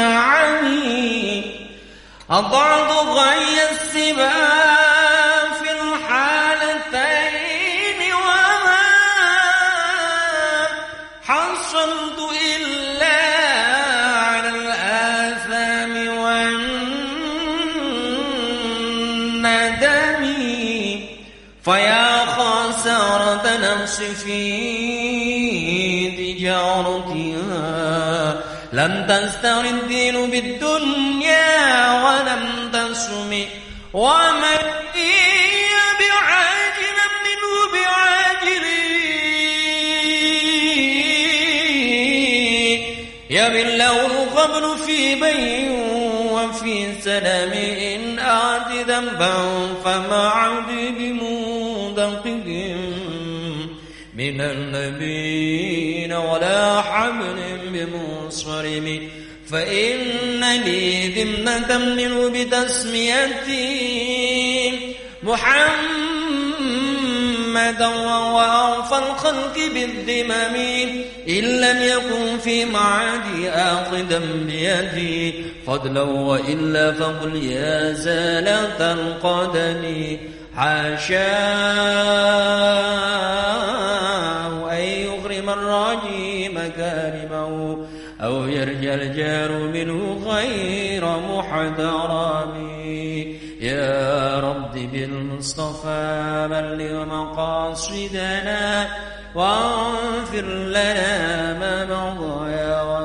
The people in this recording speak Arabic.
معي أضعض غي السباع في الحالتين وما حصلت إلا على الآثام والندم. فيا خاسرة نفسي في تجارتي لم تستر الدين بالدنيا ولم تسمع ومن بعاجل منه بعاجل. يبن له الغبن في بين وفي سلام إن أعد ذنبا فما عبد بمو من النبيين ولا حبل بمصرم. فإن لي ذمة منه بتسميتي محمدا وهو أوفى الخلق بالذمم. إن لم يكن في معادي آخذا بيدي. فضلا وإلا فقل يا زالة القدم. حاشا الرجيم مكارمه أو يرجى الجار منه غير محترم يا رب بالمصطفى بلغ مقاصدنا وانفر لنا ما مضى يا رب